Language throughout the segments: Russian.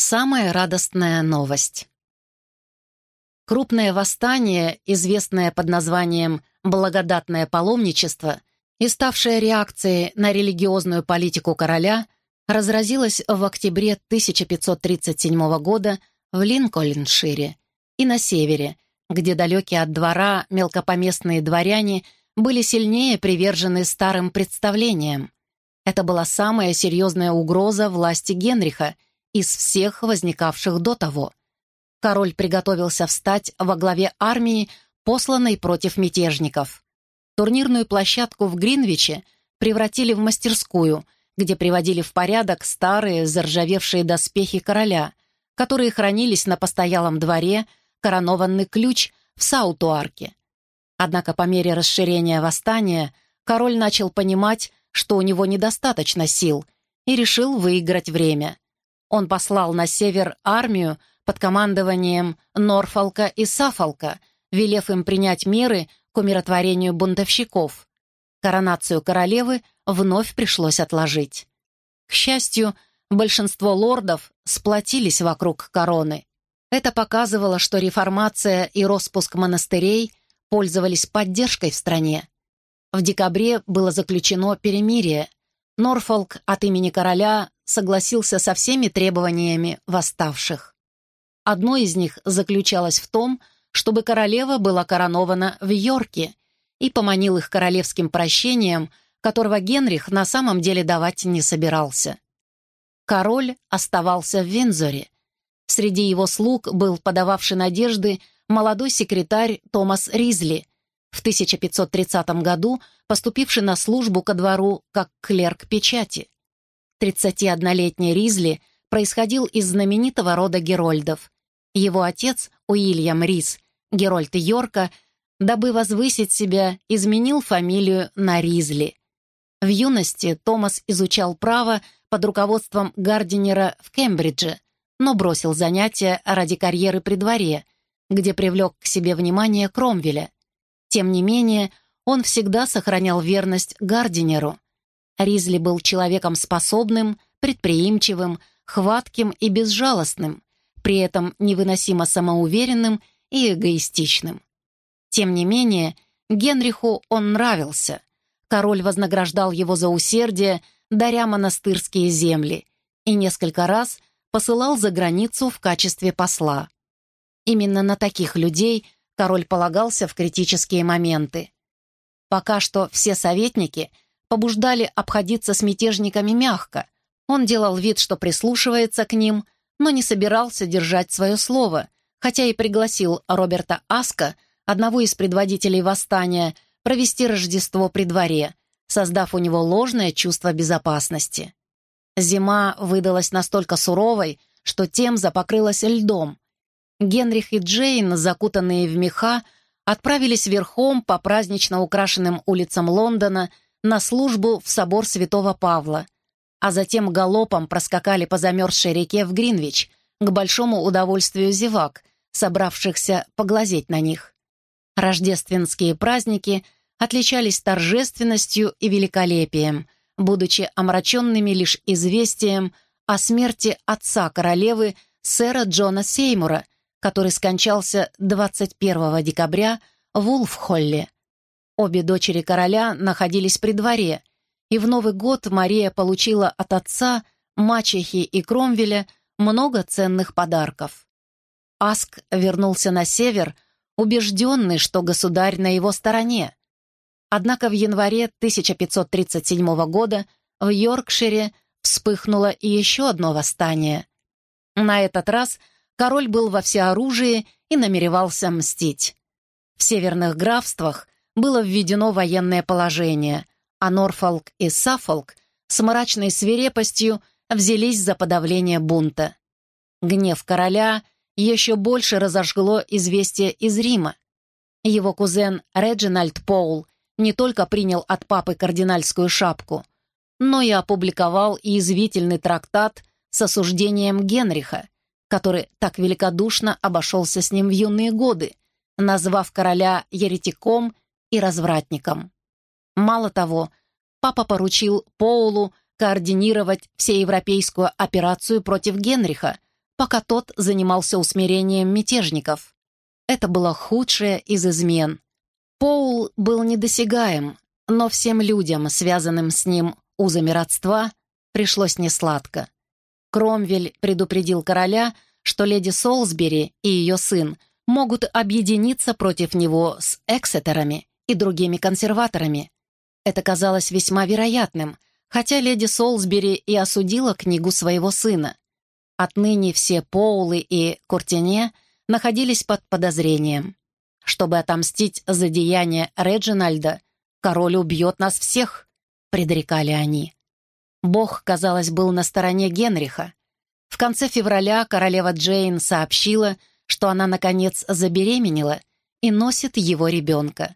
Самая радостная новость. Крупное восстание, известное под названием «благодатное паломничество» и ставшее реакцией на религиозную политику короля, разразилось в октябре 1537 года в Линкольншире и на севере, где далекие от двора мелкопоместные дворяне были сильнее привержены старым представлениям. Это была самая серьезная угроза власти Генриха из всех возникавших до того. Король приготовился встать во главе армии, посланной против мятежников. Турнирную площадку в Гринвиче превратили в мастерскую, где приводили в порядок старые заржавевшие доспехи короля, которые хранились на постоялом дворе, коронованный ключ в Саутуарке. Однако по мере расширения восстания король начал понимать, что у него недостаточно сил, и решил выиграть время. Он послал на север армию под командованием Норфолка и Сафолка, велев им принять меры к умиротворению бунтовщиков. Коронацию королевы вновь пришлось отложить. К счастью, большинство лордов сплотились вокруг короны. Это показывало, что реформация и распуск монастырей пользовались поддержкой в стране. В декабре было заключено перемирие. Норфолк от имени короля согласился со всеми требованиями восставших. Одно из них заключалось в том, чтобы королева была коронована в Йорке и поманил их королевским прощением, которого Генрих на самом деле давать не собирался. Король оставался в Винзоре. Среди его слуг был подававший надежды молодой секретарь Томас Ризли, в 1530 году поступивший на службу ко двору как клерк печати. 31-летний Ризли происходил из знаменитого рода Герольдов. Его отец, Уильям Риз, Герольд Йорка, дабы возвысить себя, изменил фамилию на Ризли. В юности Томас изучал право под руководством Гардинера в Кембридже, но бросил занятия ради карьеры при дворе, где привлек к себе внимание Кромвеля. Тем не менее, он всегда сохранял верность Гардинеру. Ризли был человеком способным, предприимчивым, хватким и безжалостным, при этом невыносимо самоуверенным и эгоистичным. Тем не менее, Генриху он нравился. Король вознаграждал его за усердие, даря монастырские земли, и несколько раз посылал за границу в качестве посла. Именно на таких людей – король полагался в критические моменты. Пока что все советники побуждали обходиться с мятежниками мягко. Он делал вид, что прислушивается к ним, но не собирался держать свое слово, хотя и пригласил Роберта Аска, одного из предводителей восстания, провести Рождество при дворе, создав у него ложное чувство безопасности. Зима выдалась настолько суровой, что Темза покрылась льдом, Генрих и Джейн, закутанные в меха, отправились верхом по празднично украшенным улицам Лондона на службу в собор Святого Павла, а затем галопом проскакали по замерзшей реке в Гринвич к большому удовольствию зевак, собравшихся поглазеть на них. Рождественские праздники отличались торжественностью и великолепием, будучи омраченными лишь известием о смерти отца королевы сэра Джона Сеймура — который скончался 21 декабря в Улфхолле. Обе дочери короля находились при дворе, и в Новый год Мария получила от отца, мачехи и Кромвеля много ценных подарков. Аск вернулся на север, убежденный, что государь на его стороне. Однако в январе 1537 года в Йоркшире вспыхнуло и еще одно восстание. На этот раз – король был во всеоружии и намеревался мстить. В северных графствах было введено военное положение, а Норфолк и Саффолк с мрачной свирепостью взялись за подавление бунта. Гнев короля еще больше разожгло известие из Рима. Его кузен Реджинальд Поул не только принял от папы кардинальскую шапку, но и опубликовал язвительный трактат с осуждением Генриха, который так великодушно обошелся с ним в юные годы, назвав короля еретиком и развратником. Мало того, папа поручил Поулу координировать всеевропейскую операцию против Генриха, пока тот занимался усмирением мятежников. Это было худшее из измен. Поул был недосягаем, но всем людям, связанным с ним узами родства, пришлось несладко. Кромвель предупредил короля, что леди Солсбери и ее сын могут объединиться против него с Эксетерами и другими консерваторами. Это казалось весьма вероятным, хотя леди Солсбери и осудила книгу своего сына. Отныне все Поулы и Куртине находились под подозрением. Чтобы отомстить за деяние Реджинальда, король убьет нас всех, предрекали они. Бог, казалось, был на стороне Генриха. В конце февраля королева Джейн сообщила, что она, наконец, забеременела и носит его ребенка.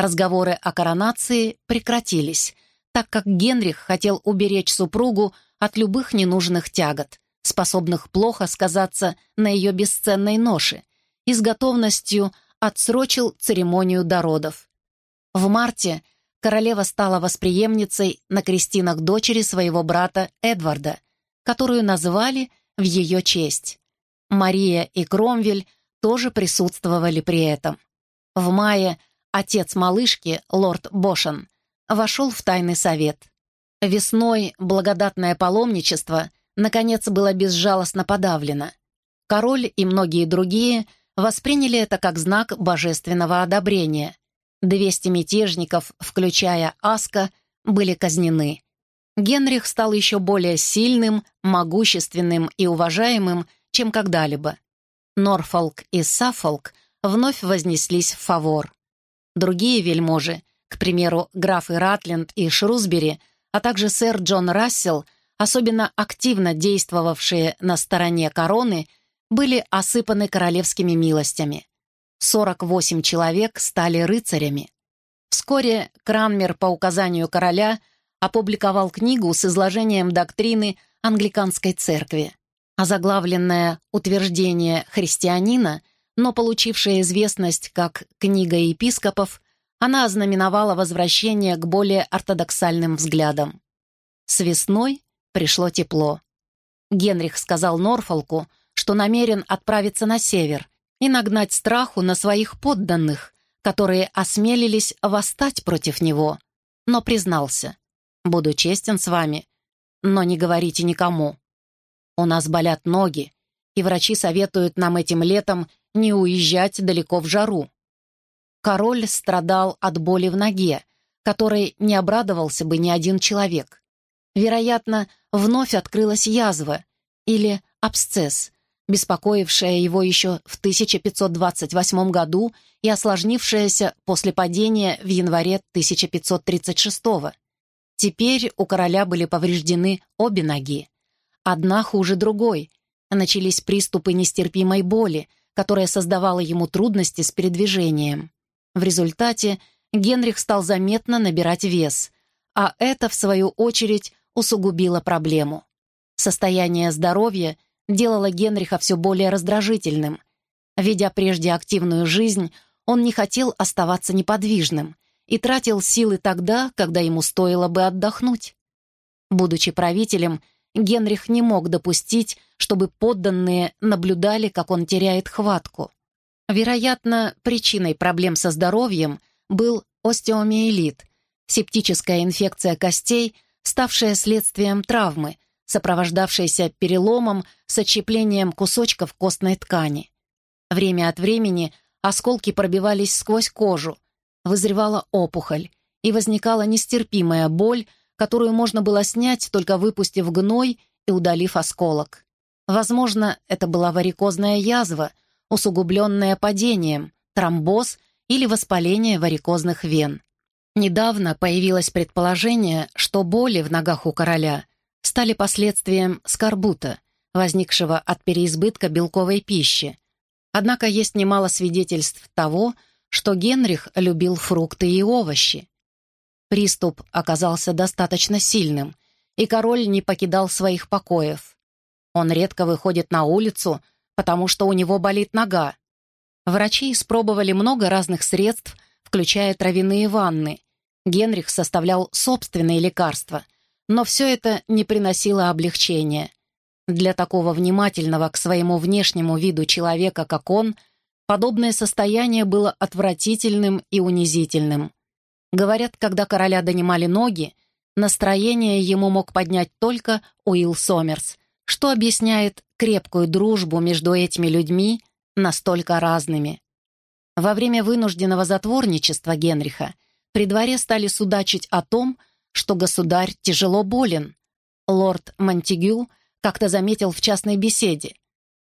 Разговоры о коронации прекратились, так как Генрих хотел уберечь супругу от любых ненужных тягот, способных плохо сказаться на ее бесценной ноше, и с готовностью отсрочил церемонию до родов. В марте королева стала восприемницей на крестинах дочери своего брата Эдварда, которую назвали в ее честь. Мария и Кромвель тоже присутствовали при этом. В мае отец малышки, лорд Бошен, вошел в тайный совет. Весной благодатное паломничество, наконец, было безжалостно подавлено. Король и многие другие восприняли это как знак божественного одобрения. Двести мятежников, включая Аска, были казнены. Генрих стал еще более сильным, могущественным и уважаемым, чем когда-либо. Норфолк и Саффолк вновь вознеслись в фавор. Другие вельможи, к примеру, графы Ратленд и Шрусбери, а также сэр Джон Рассел, особенно активно действовавшие на стороне короны, были осыпаны королевскими милостями. 48 человек стали рыцарями. Вскоре Кранмер по указанию короля опубликовал книгу с изложением доктрины англиканской церкви. Озаглавленное «Утверждение христианина», но получившая известность как «Книга епископов», она ознаменовала возвращение к более ортодоксальным взглядам. С весной пришло тепло. Генрих сказал Норфолку, что намерен отправиться на север, и нагнать страху на своих подданных, которые осмелились восстать против него. Но признался, «Буду честен с вами, но не говорите никому. У нас болят ноги, и врачи советуют нам этим летом не уезжать далеко в жару». Король страдал от боли в ноге, которой не обрадовался бы ни один человек. Вероятно, вновь открылась язва или абсцесс, беспокоившая его еще в 1528 году и осложнившаяся после падения в январе 1536 года. Теперь у короля были повреждены обе ноги. Одна хуже другой. Начались приступы нестерпимой боли, которая создавала ему трудности с передвижением. В результате Генрих стал заметно набирать вес, а это, в свою очередь, усугубило проблему. Состояние здоровья – делало Генриха все более раздражительным. Ведя прежде активную жизнь, он не хотел оставаться неподвижным и тратил силы тогда, когда ему стоило бы отдохнуть. Будучи правителем, Генрих не мог допустить, чтобы подданные наблюдали, как он теряет хватку. Вероятно, причиной проблем со здоровьем был остеомиелит, септическая инфекция костей, ставшая следствием травмы – сопровождавшейся переломом с отщеплением кусочков костной ткани. Время от времени осколки пробивались сквозь кожу, вызревала опухоль, и возникала нестерпимая боль, которую можно было снять, только выпустив гной и удалив осколок. Возможно, это была варикозная язва, усугубленная падением, тромбоз или воспаление варикозных вен. Недавно появилось предположение, что боли в ногах у короля стали последствием скорбута, возникшего от переизбытка белковой пищи. Однако есть немало свидетельств того, что Генрих любил фрукты и овощи. Приступ оказался достаточно сильным, и король не покидал своих покоев. Он редко выходит на улицу, потому что у него болит нога. Врачи испробовали много разных средств, включая травяные ванны. Генрих составлял собственные лекарства — но все это не приносило облегчения. Для такого внимательного к своему внешнему виду человека, как он, подобное состояние было отвратительным и унизительным. Говорят, когда короля донимали ноги, настроение ему мог поднять только Уилл Сомерс, что объясняет крепкую дружбу между этими людьми, настолько разными. Во время вынужденного затворничества Генриха при дворе стали судачить о том, что государь тяжело болен. Лорд Монтегю как-то заметил в частной беседе.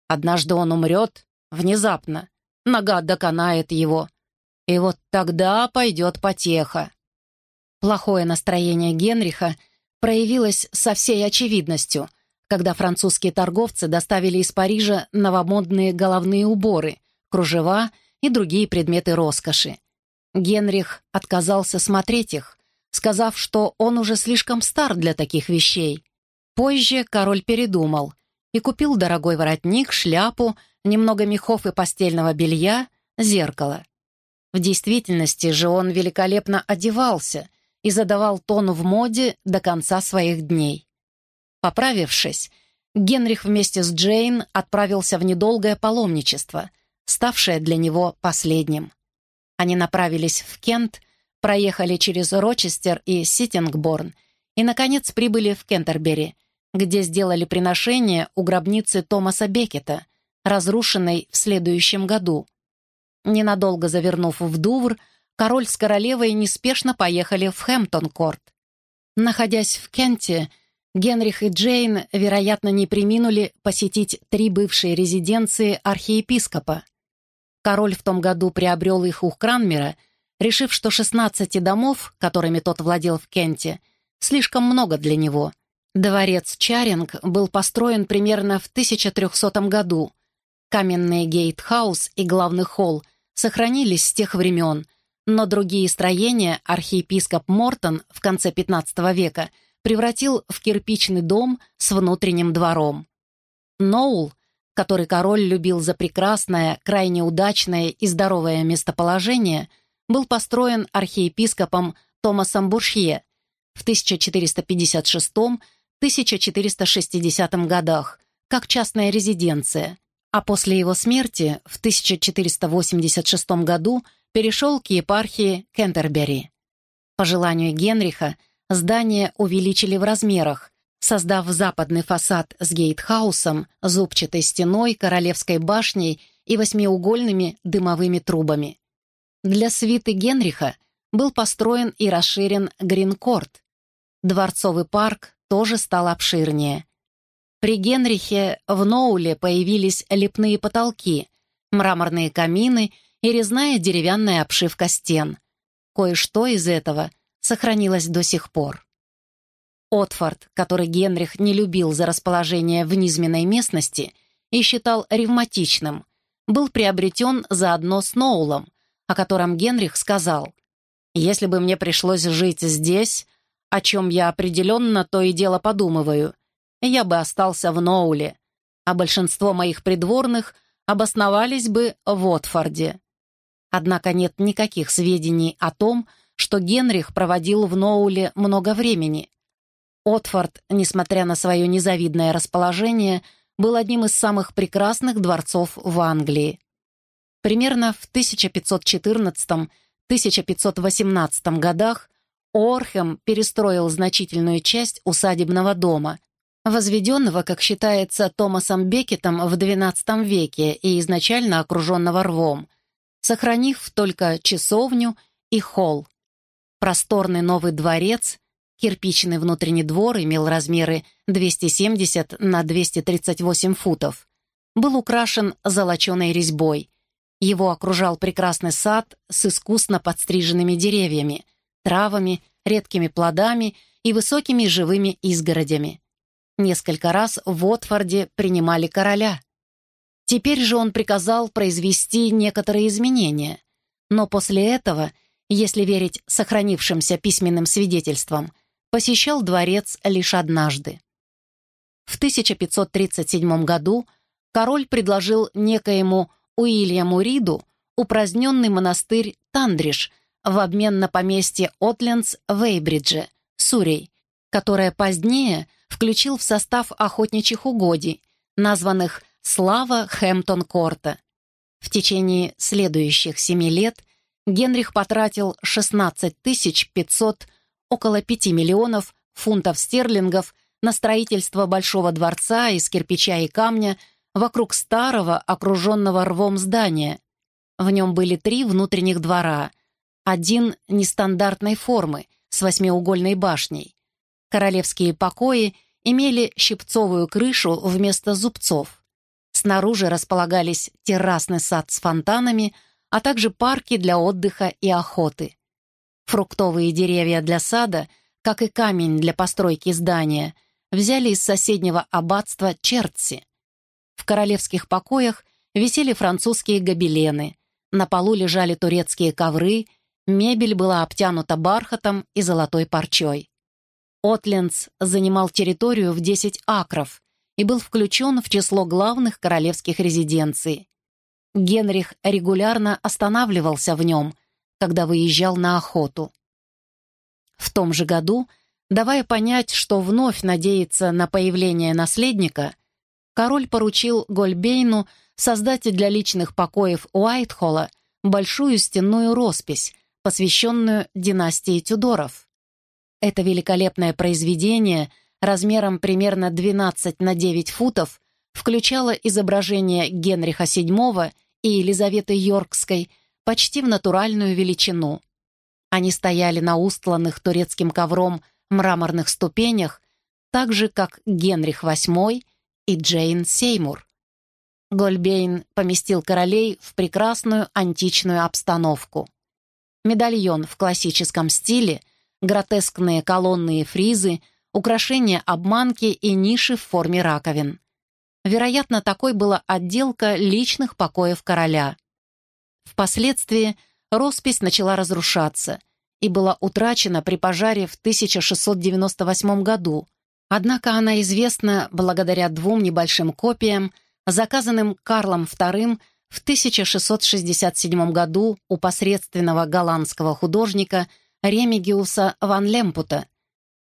Однажды он умрет, внезапно, нога доконает его. И вот тогда пойдет потеха. Плохое настроение Генриха проявилось со всей очевидностью, когда французские торговцы доставили из Парижа новомодные головные уборы, кружева и другие предметы роскоши. Генрих отказался смотреть их, сказав, что он уже слишком стар для таких вещей. Позже король передумал и купил дорогой воротник, шляпу, немного мехов и постельного белья, зеркало. В действительности же он великолепно одевался и задавал тон в моде до конца своих дней. Поправившись, Генрих вместе с Джейн отправился в недолгое паломничество, ставшее для него последним. Они направились в Кент, проехали через Рочестер и Ситингборн и, наконец, прибыли в Кентербери, где сделали приношение у гробницы Томаса Беккета, разрушенной в следующем году. Ненадолго завернув в Дувр, король с королевой неспешно поехали в Хэмптон-Корт. Находясь в Кенте, Генрих и Джейн, вероятно, не приминули посетить три бывшие резиденции архиепископа. Король в том году приобрел их у Кранмера, решив, что 16 домов, которыми тот владел в Кенте, слишком много для него. Дворец Чаринг был построен примерно в 1300 году. Каменный гейтхаус и главный холл сохранились с тех времен, но другие строения архиепископ Мортон в конце XV века – превратил в кирпичный дом с внутренним двором. Ноул, который король любил за прекрасное, крайне удачное и здоровое местоположение, был построен архиепископом Томасом Буршье в 1456-1460 годах как частная резиденция, а после его смерти в 1486 году перешел к епархии Кентербери. По желанию Генриха Здание увеличили в размерах, создав западный фасад с гейтхаусом, зубчатой стеной, королевской башней и восьмиугольными дымовыми трубами. Для свиты Генриха был построен и расширен Гринкорт. Дворцовый парк тоже стал обширнее. При Генрихе в Ноуле появились лепные потолки, мраморные камины и резная деревянная обшивка стен. Кое-что из этого сохранилась до сих пор. Отфорд, который Генрих не любил за расположение в низменной местности и считал ревматичным, был приобретен заодно с Ноулом, о котором Генрих сказал, «Если бы мне пришлось жить здесь, о чем я определенно то и дело подумываю, я бы остался в Ноуле, а большинство моих придворных обосновались бы в Отфорде». Однако нет никаких сведений о том, что Генрих проводил в Ноуле много времени. Отфорд, несмотря на свое незавидное расположение, был одним из самых прекрасных дворцов в Англии. Примерно в 1514-1518 годах Орхем перестроил значительную часть усадебного дома, возведенного, как считается, Томасом Бекетом в XII веке и изначально окруженного рвом, сохранив только часовню и холл. Просторный новый дворец, кирпичный внутренний двор имел размеры 270 на 238 футов, был украшен золоченой резьбой. Его окружал прекрасный сад с искусно подстриженными деревьями, травами, редкими плодами и высокими живыми изгородями. Несколько раз в Отфорде принимали короля. Теперь же он приказал произвести некоторые изменения, но после этого – если верить сохранившимся письменным свидетельствам, посещал дворец лишь однажды. В 1537 году король предложил некоему Уильяму Риду упраздненный монастырь Тандриш в обмен на поместье Отлендс в Эйбридже, Сурей, которое позднее включил в состав охотничьих угодий, названных «Слава Хэмптон-Корта». В течение следующих семи лет Генрих потратил 16 500, около 5 миллионов фунтов стерлингов на строительство Большого дворца из кирпича и камня вокруг старого, окруженного рвом здания. В нем были три внутренних двора, один нестандартной формы с восьмиугольной башней. Королевские покои имели щипцовую крышу вместо зубцов. Снаружи располагались террасный сад с фонтанами, а также парки для отдыха и охоты. Фруктовые деревья для сада, как и камень для постройки здания, взяли из соседнего аббатства Чертси. В королевских покоях висели французские гобелены, на полу лежали турецкие ковры, мебель была обтянута бархатом и золотой парчой. Отлендс занимал территорию в 10 акров и был включен в число главных королевских резиденций. Генрих регулярно останавливался в нем, когда выезжал на охоту. В том же году, давая понять, что вновь надеется на появление наследника, король поручил Гольбейну создать для личных покоев Уайтхолла большую стенную роспись, посвященную династии Тюдоров. Это великолепное произведение размером примерно 12 на 9 футов включало изображение Генриха VII и Елизаветы Йоркской почти в натуральную величину. Они стояли на устланных турецким ковром мраморных ступенях, так же, как Генрих VIII и Джейн Сеймур. Гольбейн поместил королей в прекрасную античную обстановку. Медальон в классическом стиле, гротескные колонны и фризы, украшения обманки и ниши в форме раковин. Вероятно, такой была отделка личных покоев короля. Впоследствии роспись начала разрушаться и была утрачена при пожаре в 1698 году, однако она известна благодаря двум небольшим копиям, заказанным Карлом II в 1667 году у посредственного голландского художника Ремигиуса ван Лемпута.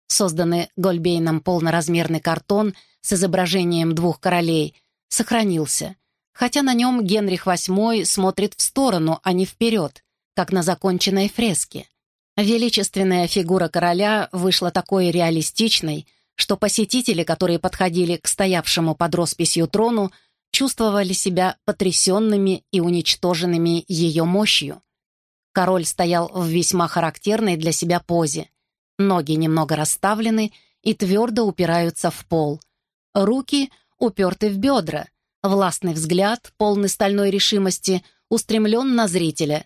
Созданный Гольбейном полноразмерный картон – с изображением двух королей сохранился, хотя на нем Генрих VIII смотрит в сторону, а не вперед, как на законченной фреске. Величественная фигура короля вышла такой реалистичной, что посетители, которые подходили к стоявшему под росписью трону, чувствовали себя потрясенными и уничтоженными ее мощью. Король стоял в весьма характерной для себя позе. Ноги немного расставлены и твердо упираются в пол, Руки уперты в бедра, властный взгляд, полный стальной решимости, устремлен на зрителя.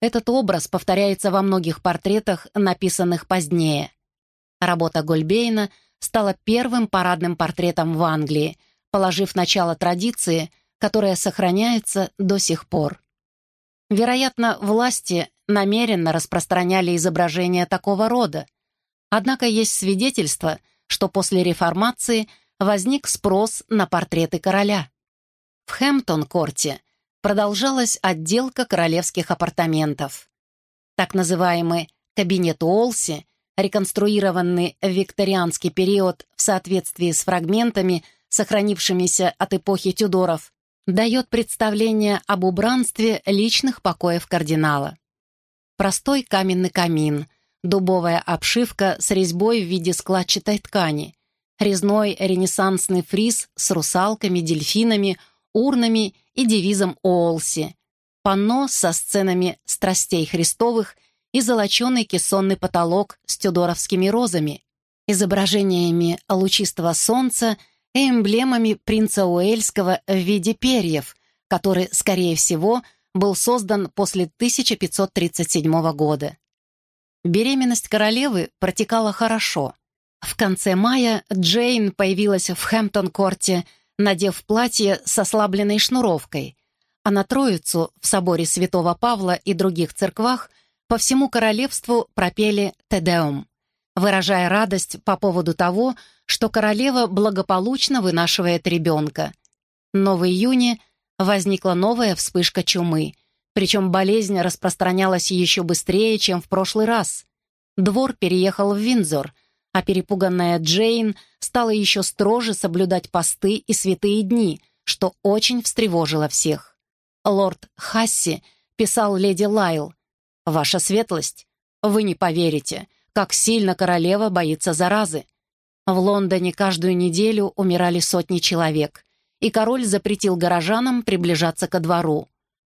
Этот образ повторяется во многих портретах, написанных позднее. Работа Гольбейна стала первым парадным портретом в Англии, положив начало традиции, которая сохраняется до сих пор. Вероятно, власти намеренно распространяли изображения такого рода. Однако есть свидетельство, что после реформации – возник спрос на портреты короля. В Хэмптон-корте продолжалась отделка королевских апартаментов. Так называемый кабинет Уолси, реконструированный в викторианский период в соответствии с фрагментами, сохранившимися от эпохи Тюдоров, дает представление об убранстве личных покоев кардинала. Простой каменный камин, дубовая обшивка с резьбой в виде складчатой ткани, резной ренессансный фриз с русалками, дельфинами, урнами и девизом Олси, панно со сценами страстей Христовых и золоченый кессонный потолок с тюдоровскими розами, изображениями лучистого солнца эмблемами принца Уэльского в виде перьев, который, скорее всего, был создан после 1537 года. Беременность королевы протекала хорошо. В конце мая Джейн появилась в Хэмптон-корте, надев платье с ослабленной шнуровкой, а на Троицу в соборе Святого Павла и других церквах по всему королевству пропели «Тедеум», выражая радость по поводу того, что королева благополучно вынашивает ребенка. Но в июне возникла новая вспышка чумы, причем болезнь распространялась еще быстрее, чем в прошлый раз. Двор переехал в Виндзор — а перепуганная Джейн стала еще строже соблюдать посты и святые дни, что очень встревожило всех. Лорд Хасси писал леди Лайл, «Ваша светлость, вы не поверите, как сильно королева боится заразы. В Лондоне каждую неделю умирали сотни человек, и король запретил горожанам приближаться ко двору.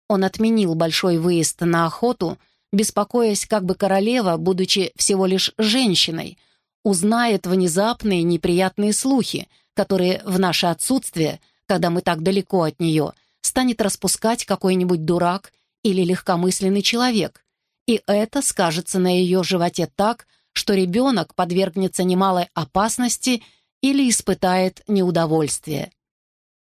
Он отменил большой выезд на охоту, беспокоясь, как бы королева, будучи всего лишь женщиной, узнает внезапные неприятные слухи, которые в наше отсутствие, когда мы так далеко от нее, станет распускать какой-нибудь дурак или легкомысленный человек, и это скажется на ее животе так, что ребенок подвергнется немалой опасности или испытает неудовольствие.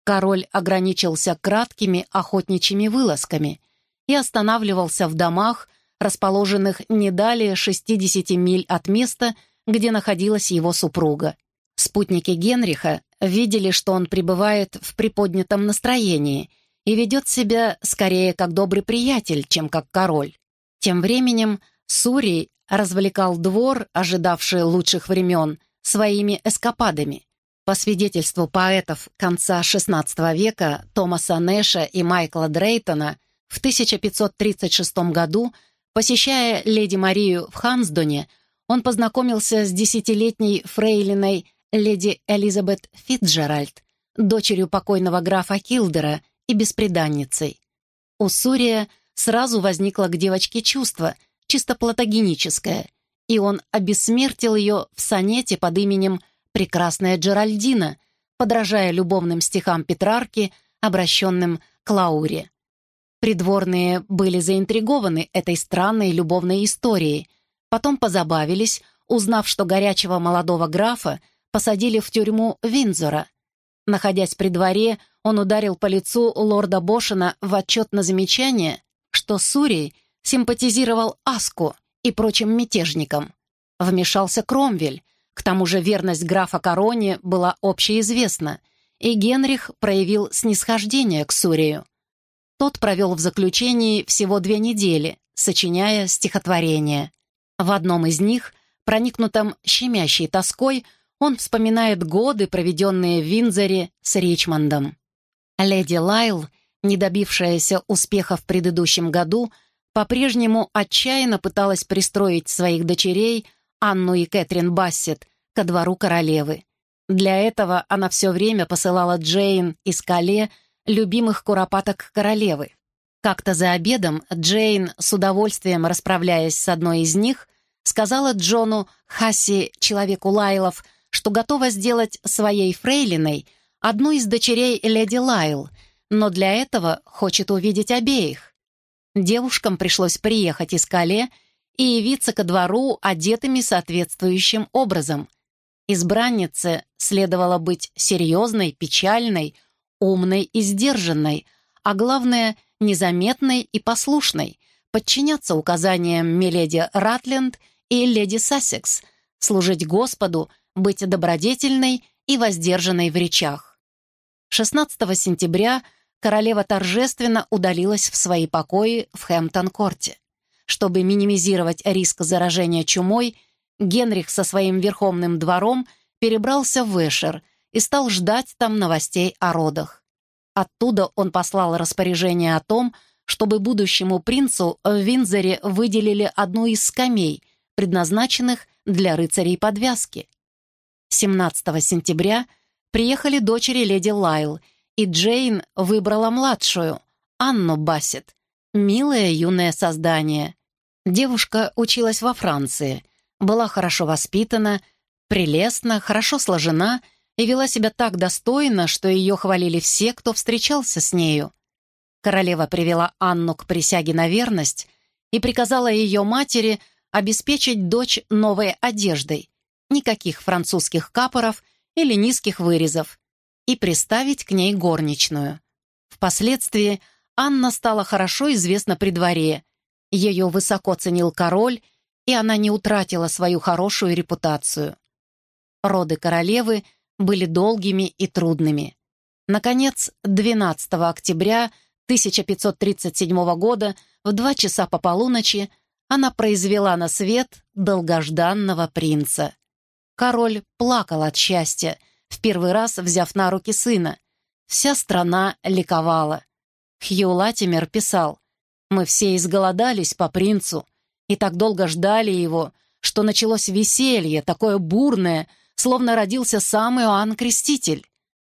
Король ограничился краткими охотничьими вылазками и останавливался в домах, расположенных не далее 60 миль от места, где находилась его супруга. Спутники Генриха видели, что он пребывает в приподнятом настроении и ведет себя скорее как добрый приятель, чем как король. Тем временем Сурий развлекал двор, ожидавший лучших времен, своими эскападами. По свидетельству поэтов конца XVI века Томаса Нэша и Майкла Дрейтона, в 1536 году, посещая леди Марию в Хансдоне, он познакомился с десятилетней фрейлиной леди Элизабет Фитджеральд, дочерью покойного графа Килдера и бесприданницей. У Сурия сразу возникло к девочке чувство, чисто платогеническое, и он обессмертил ее в сонете под именем «Прекрасная Джеральдина», подражая любовным стихам Петрарки, обращенным к Лауре. Придворные были заинтригованы этой странной любовной историей, потом позабавились, узнав, что горячего молодого графа посадили в тюрьму Винзора. Находясь при дворе, он ударил по лицу лорда Бошина в отчет на замечание, что Сурий симпатизировал Аску и прочим мятежникам. Вмешался Кромвель, к тому же верность графа Короне была общеизвестна, и Генрих проявил снисхождение к Сурию. Тот провел в заключении всего две недели, сочиняя стихотворение. В одном из них, проникнутом щемящей тоской, он вспоминает годы, проведенные в Винзоре с Ричмондом. Леди Лайл — не добившаяся успеха в предыдущем году, по-прежнему отчаянно пыталась пристроить своих дочерей, Анну и Кэтрин Бассет, ко двору королевы. Для этого она все время посылала Джейн и Скале любимых куропаток королевы. Как-то за обедом Джейн, с удовольствием расправляясь с одной из них, сказала Джону Хасси, человеку Лайлов, что готова сделать своей фрейлиной одну из дочерей леди Лайл — но для этого хочет увидеть обеих. Девушкам пришлось приехать из Кале и явиться ко двору одетыми соответствующим образом. Избраннице следовало быть серьезной, печальной, умной и сдержанной, а главное, незаметной и послушной, подчиняться указаниям миледи Ратленд и леди Сассекс, служить Господу, быть добродетельной и воздержанной в речах. 16 сентября королева торжественно удалилась в свои покои в Хэмптон-корте. Чтобы минимизировать риск заражения чумой, Генрих со своим верховным двором перебрался в Эшер и стал ждать там новостей о родах. Оттуда он послал распоряжение о том, чтобы будущему принцу в Винзоре выделили одну из скамей, предназначенных для рыцарей подвязки. 17 сентября приехали дочери леди Лайл — и Джейн выбрала младшую, Анну Бассет. Милое юное создание. Девушка училась во Франции, была хорошо воспитана, прелестна, хорошо сложена и вела себя так достойно, что ее хвалили все, кто встречался с нею. Королева привела Анну к присяге на верность и приказала ее матери обеспечить дочь новой одеждой, никаких французских капоров или низких вырезов, и приставить к ней горничную. Впоследствии Анна стала хорошо известна при дворе. Ее высоко ценил король, и она не утратила свою хорошую репутацию. Роды королевы были долгими и трудными. Наконец, 12 октября 1537 года в два часа по полуночи она произвела на свет долгожданного принца. Король плакал от счастья, в первый раз взяв на руки сына. Вся страна ликовала. Хью Латимер писал, «Мы все изголодались по принцу и так долго ждали его, что началось веселье, такое бурное, словно родился сам Иоанн Креститель.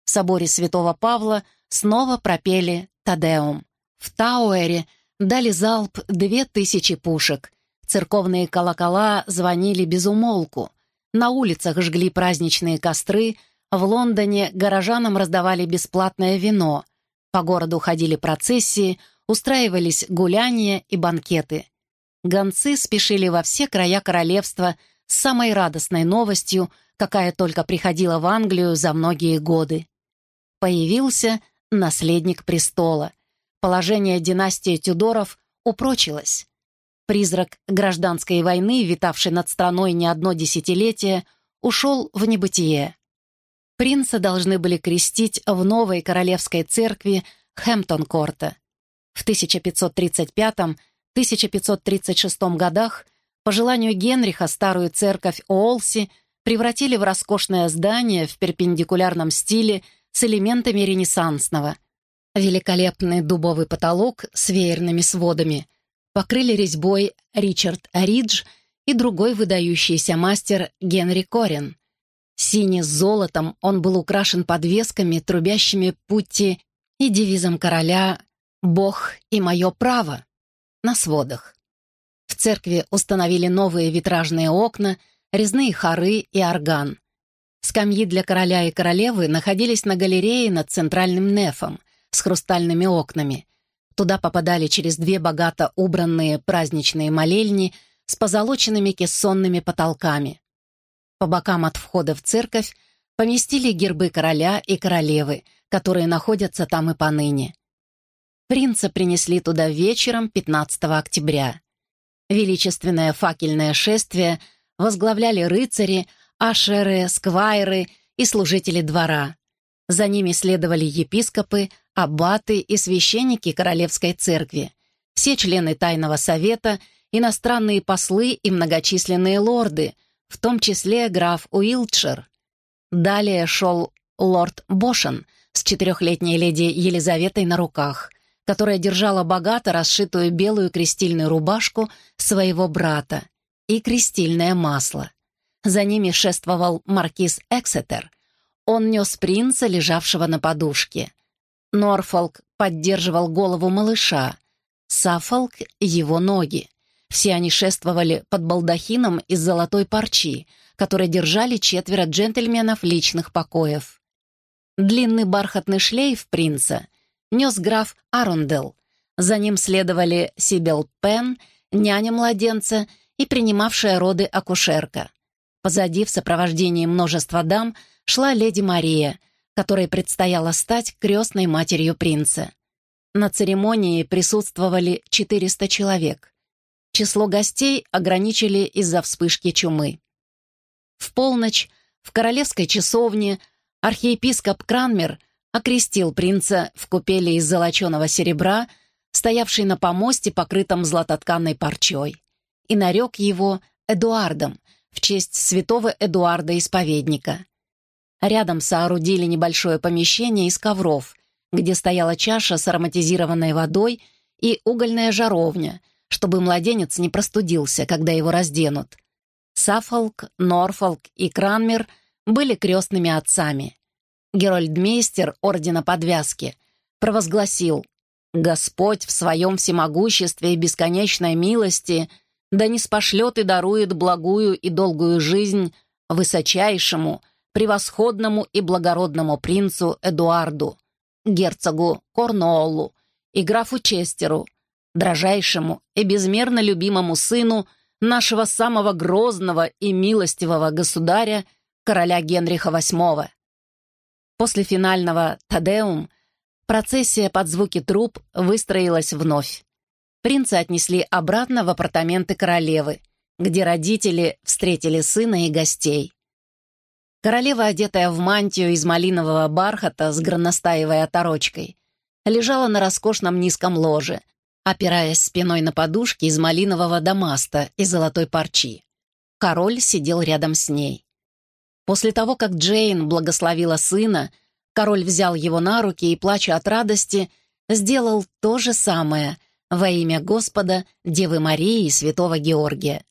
В соборе святого Павла снова пропели «Тадеум». В Тауэре дали залп две тысячи пушек. Церковные колокола звонили без умолку. На улицах жгли праздничные костры, в Лондоне горожанам раздавали бесплатное вино. По городу ходили процессии, устраивались гуляния и банкеты. Гонцы спешили во все края королевства с самой радостной новостью, какая только приходила в Англию за многие годы. Появился наследник престола. Положение династии Тюдоров упрочилось. Призрак гражданской войны, витавший над страной не одно десятилетие, ушел в небытие. Принца должны были крестить в новой королевской церкви Хэмптон-Корта. В 1535-1536 годах по желанию Генриха старую церковь Олси превратили в роскошное здание в перпендикулярном стиле с элементами ренессансного. Великолепный дубовый потолок с веерными сводами покрыли резьбой Ричард Ридж и другой выдающийся мастер Генри Корин. Синий с золотом он был украшен подвесками, трубящими пути и девизом короля «Бог и мое право» на сводах. В церкви установили новые витражные окна, резные хоры и орган. Скамьи для короля и королевы находились на галерее над центральным нефом с хрустальными окнами. Туда попадали через две богато убранные праздничные молельни с позолоченными кессонными потолками. По бокам от входа в церковь поместили гербы короля и королевы, которые находятся там и поныне. Принца принесли туда вечером 15 октября. Величественное факельное шествие возглавляли рыцари, ашеры, сквайры и служители двора. За ними следовали епископы, аббаты и священники Королевской церкви, все члены Тайного совета, иностранные послы и многочисленные лорды — в том числе граф Уилтшир. Далее шел лорд Бошен с четырехлетней леди Елизаветой на руках, которая держала богато расшитую белую крестильную рубашку своего брата и крестильное масло. За ними шествовал маркиз Эксетер. Он нес принца, лежавшего на подушке. Норфолк поддерживал голову малыша, Саффолк — его ноги. Все они шествовали под балдахином из золотой парчи, который держали четверо джентльменов личных покоев. Длинный бархатный шлейф принца нес граф Арундел. За ним следовали Сибел Пен, няня младенца и принимавшая роды акушерка. Позади, в сопровождении множества дам, шла леди Мария, которой предстояло стать крестной матерью принца. На церемонии присутствовали 400 человек. Число гостей ограничили из-за вспышки чумы. В полночь в королевской часовне архиепископ Кранмер окрестил принца в купели из золоченого серебра, стоявшей на помосте, покрытом златотканной парчой, и нарек его Эдуардом в честь святого Эдуарда Исповедника. Рядом соорудили небольшое помещение из ковров, где стояла чаша с ароматизированной водой и угольная жаровня — чтобы младенец не простудился, когда его разденут. Саффолк, Норфолк и Кранмер были крестными отцами. Герольдмейстер Ордена Подвязки провозгласил «Господь в своем всемогуществе и бесконечной милости да не спошлет и дарует благую и долгую жизнь высочайшему, превосходному и благородному принцу Эдуарду, герцогу Корнуоллу и графу Честеру, дрожайшему и безмерно любимому сыну нашего самого грозного и милостивого государя, короля Генриха VIII. После финального «Тадеум» процессия под звуки труп выстроилась вновь. Принца отнесли обратно в апартаменты королевы, где родители встретили сына и гостей. Королева, одетая в мантию из малинового бархата с горностаевой оторочкой, лежала на роскошном низком ложе — опираясь спиной на подушки из малинового дамаста и золотой парчи. Король сидел рядом с ней. После того, как Джейн благословила сына, король взял его на руки и, плача от радости, сделал то же самое во имя Господа, Девы Марии и Святого Георгия.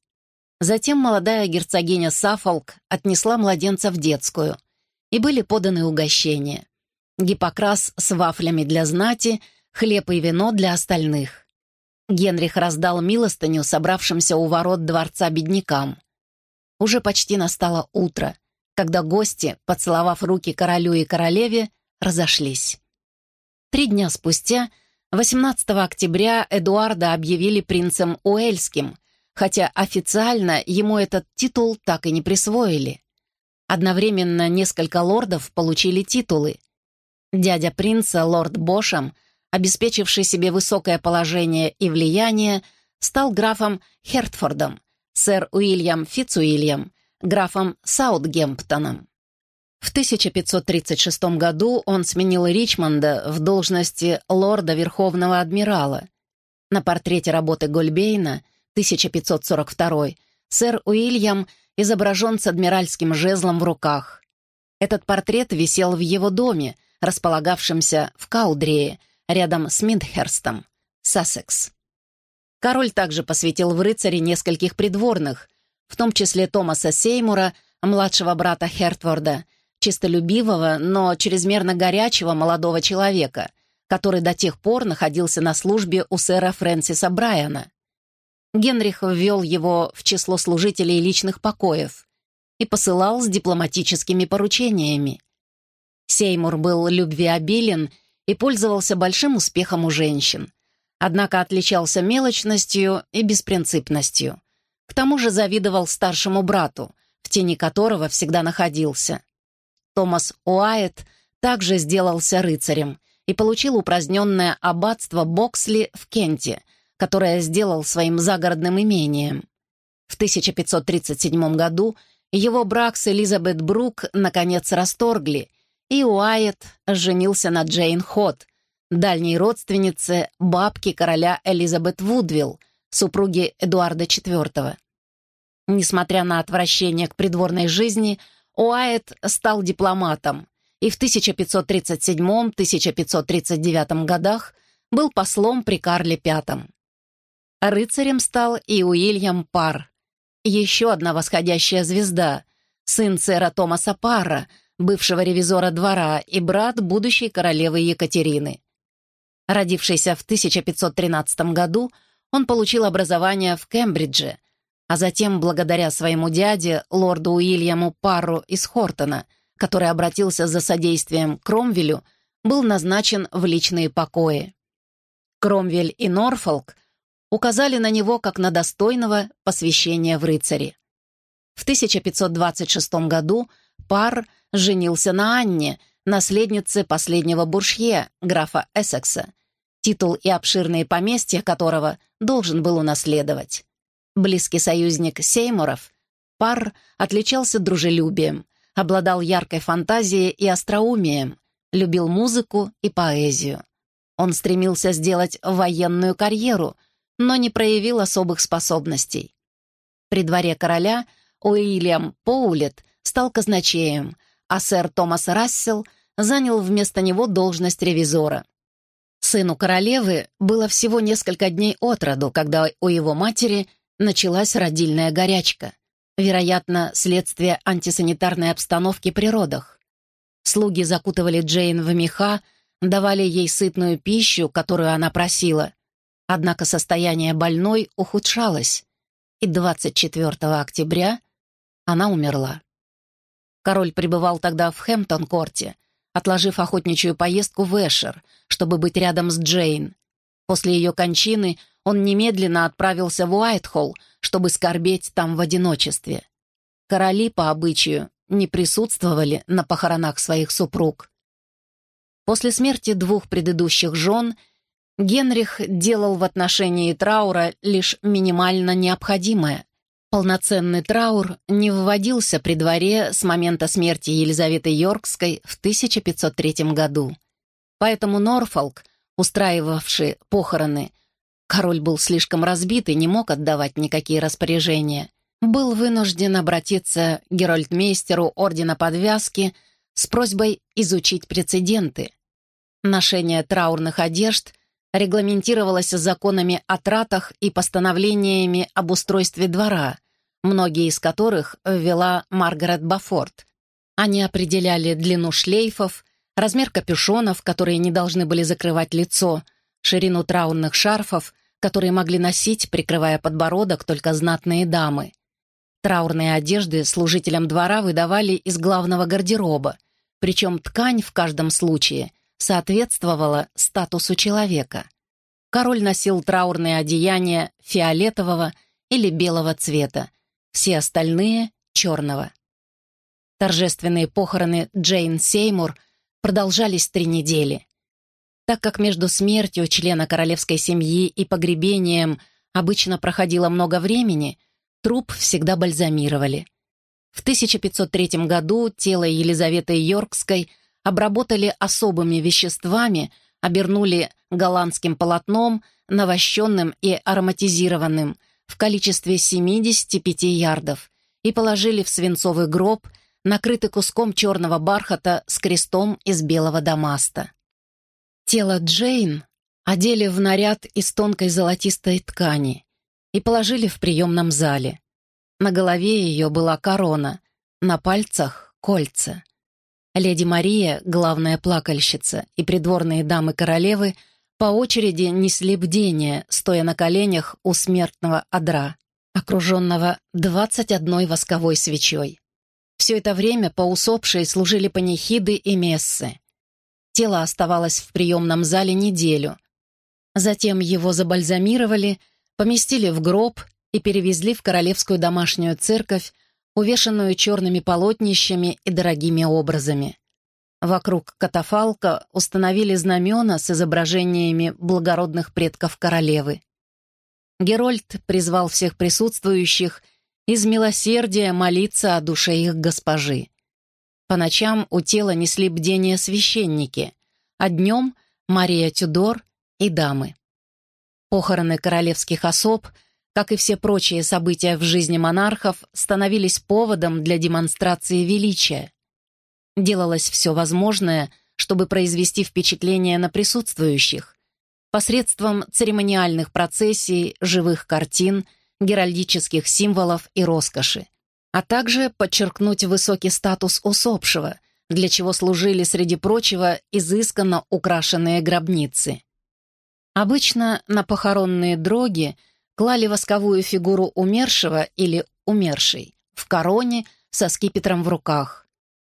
Затем молодая герцогиня Сафолк отнесла младенца в детскую, и были поданы угощения. Гиппокрас с вафлями для знати, хлеб и вино для остальных. Генрих раздал милостыню собравшимся у ворот дворца беднякам. Уже почти настало утро, когда гости, поцеловав руки королю и королеве, разошлись. Три дня спустя, 18 октября, Эдуарда объявили принцем Уэльским, хотя официально ему этот титул так и не присвоили. Одновременно несколько лордов получили титулы. Дядя принца, лорд Бошем, обеспечивший себе высокое положение и влияние, стал графом Хертфордом, сэр Уильям Фицуильям, графом Саутгемптоном. В 1536 году он сменил Ричмонда в должности лорда Верховного Адмирала. На портрете работы Гольбейна, 1542, сэр Уильям изображен с адмиральским жезлом в руках. Этот портрет висел в его доме, располагавшемся в Каудрее, рядом с Миндхерстом, Сассекс. Король также посвятил в рыцари нескольких придворных, в том числе Томаса Сеймура, младшего брата Хертворда, чистолюбивого, но чрезмерно горячего молодого человека, который до тех пор находился на службе у сэра Фрэнсиса Брайана. Генрих ввел его в число служителей личных покоев и посылал с дипломатическими поручениями. Сеймур был любвеобилен и пользовался большим успехом у женщин, однако отличался мелочностью и беспринципностью. К тому же завидовал старшему брату, в тени которого всегда находился. Томас Уайт также сделался рыцарем и получил упраздненное аббатство Боксли в Кенте — которое сделал своим загородным имением. В 1537 году его брак с Элизабет Брук наконец расторгли, и Уайет женился на Джейн Хот, дальней родственнице бабки короля Элизабет Вудвилл, супруги Эдуарда IV. Несмотря на отвращение к придворной жизни, Уайет стал дипломатом и в 1537-1539 годах был послом при Карле V. Рыцарем стал и Уильям Пар, еще одна восходящая звезда, сын сэра Томаса Парра, бывшего ревизора двора и брат будущей королевы Екатерины. Родившийся в 1513 году, он получил образование в Кембридже, а затем, благодаря своему дяде, лорду Уильяму Парру из Хортона, который обратился за содействием Кромвелю, был назначен в личные покои. Кромвель и Норфолк указали на него как на достойного посвящения в рыцари. В 1526 году Пар женился на Анне, наследнице последнего буршье, графа Эссекса, титул и обширные поместья которого должен был унаследовать. Близкий союзник Сеймуров, Пар отличался дружелюбием, обладал яркой фантазией и остроумием, любил музыку и поэзию. Он стремился сделать военную карьеру, но не проявил особых способностей. При дворе короля Уильям Поулет стал казначеем, а сэр Томас Рассел занял вместо него должность ревизора. Сыну королевы было всего несколько дней от роду, когда у его матери началась родильная горячка, вероятно, следствие антисанитарной обстановки при родах. Слуги закутывали Джейн в меха, давали ей сытную пищу, которую она просила, Однако состояние больной ухудшалось, и 24 октября она умерла. Король пребывал тогда в Хэмптон-корте, отложив охотничью поездку в Эшер, чтобы быть рядом с Джейн. После ее кончины он немедленно отправился в Уайтхолл, чтобы скорбеть там в одиночестве. Короли, по обычаю, не присутствовали на похоронах своих супруг. После смерти двух предыдущих жен – Генрих делал в отношении траура лишь минимально необходимое. Полноценный траур не вводился при дворе с момента смерти Елизаветы Йоркской в 1503 году. Поэтому Норфолк, устраивавший похороны, король был слишком разбит и не мог отдавать никакие распоряжения, был вынужден обратиться к Герольдмейстеру Ордена Подвязки с просьбой изучить прецеденты. Ношение траурных одежд регламентировалось законами о тратах и постановлениями об устройстве двора, многие из которых ввела Маргарет Бафорд. Они определяли длину шлейфов, размер капюшонов, которые не должны были закрывать лицо, ширину траурных шарфов, которые могли носить, прикрывая подбородок, только знатные дамы. Траурные одежды служителям двора выдавали из главного гардероба, причем ткань в каждом случае соответствовала статусу человека. Король носил траурные одеяния фиолетового или белого цвета, все остальные — черного. Торжественные похороны Джейн Сеймур продолжались три недели. Так как между смертью члена королевской семьи и погребением обычно проходило много времени, труп всегда бальзамировали. В 1503 году тело Елизаветы Йоркской обработали особыми веществами, обернули голландским полотном, навощенным и ароматизированным, в количестве 75 ярдов, и положили в свинцовый гроб – накрыты куском черного бархата с крестом из белого дамаста. Тело Джейн одели в наряд из тонкой золотистой ткани и положили в приемном зале. На голове ее была корона, на пальцах — кольца. Леди Мария, главная плакальщица, и придворные дамы королевы по очереди несли бдение, стоя на коленях у смертного одра, окруженного двадцать одной восковой свечой. Все это время по усопшей служили панихиды и мессы. Тело оставалось в приемном зале неделю. Затем его забальзамировали, поместили в гроб и перевезли в королевскую домашнюю церковь, увешанную черными полотнищами и дорогими образами. Вокруг катафалка установили знамена с изображениями благородных предков королевы. Герольд призвал всех присутствующих — из милосердия молиться о душе их госпожи. По ночам у тела несли бдение священники, а днем — Мария Тюдор и дамы. Похороны королевских особ, как и все прочие события в жизни монархов, становились поводом для демонстрации величия. Делалось все возможное, чтобы произвести впечатление на присутствующих, посредством церемониальных процессий, живых картин — геральдических символов и роскоши, а также подчеркнуть высокий статус усопшего, для чего служили, среди прочего, изысканно украшенные гробницы. Обычно на похоронные дроги клали восковую фигуру умершего или умершей в короне со скипетром в руках.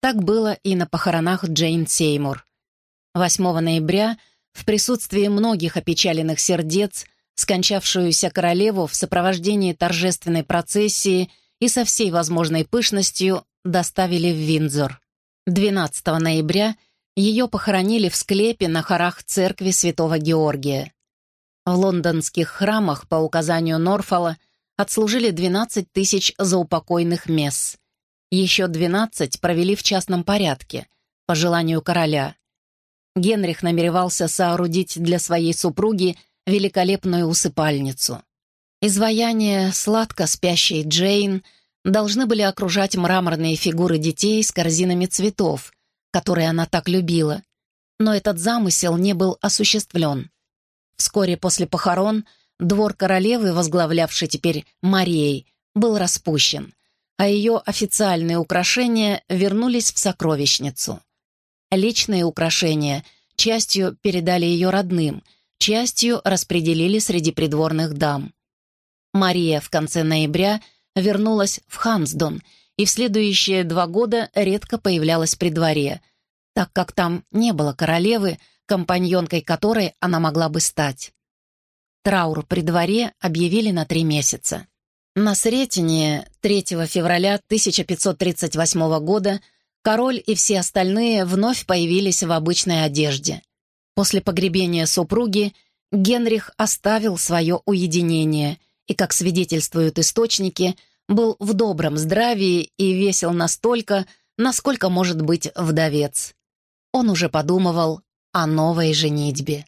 Так было и на похоронах Джейн Сеймур. 8 ноября в присутствии многих опечаленных сердец – скончавшуюся королеву в сопровождении торжественной процессии и со всей возможной пышностью доставили в Виндзор. 12 ноября ее похоронили в склепе на хорах церкви святого Георгия. В лондонских храмах по указанию Норфола отслужили 12 тысяч заупокойных месс. Еще 12 провели в частном порядке, по желанию короля. Генрих намеревался соорудить для своей супруги великолепную усыпальницу. Изваяния сладко спящей Джейн должны были окружать мраморные фигуры детей с корзинами цветов, которые она так любила. Но этот замысел не был осуществлен. Вскоре после похорон двор королевы, возглавлявший теперь Марией, был распущен, а ее официальные украшения вернулись в сокровищницу. Личные украшения частью передали ее родным — частью распределили среди придворных дам. Мария в конце ноября вернулась в Хамсдон и в следующие два года редко появлялась при дворе, так как там не было королевы, компаньонкой которой она могла бы стать. Траур при дворе объявили на три месяца. На Сретение 3 февраля 1538 года король и все остальные вновь появились в обычной одежде. После погребения супруги Генрих оставил свое уединение и, как свидетельствуют источники, был в добром здравии и весел настолько, насколько может быть вдовец. Он уже подумывал о новой женитьбе.